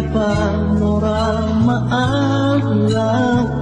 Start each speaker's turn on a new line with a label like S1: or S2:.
S1: Indah panorama ang langit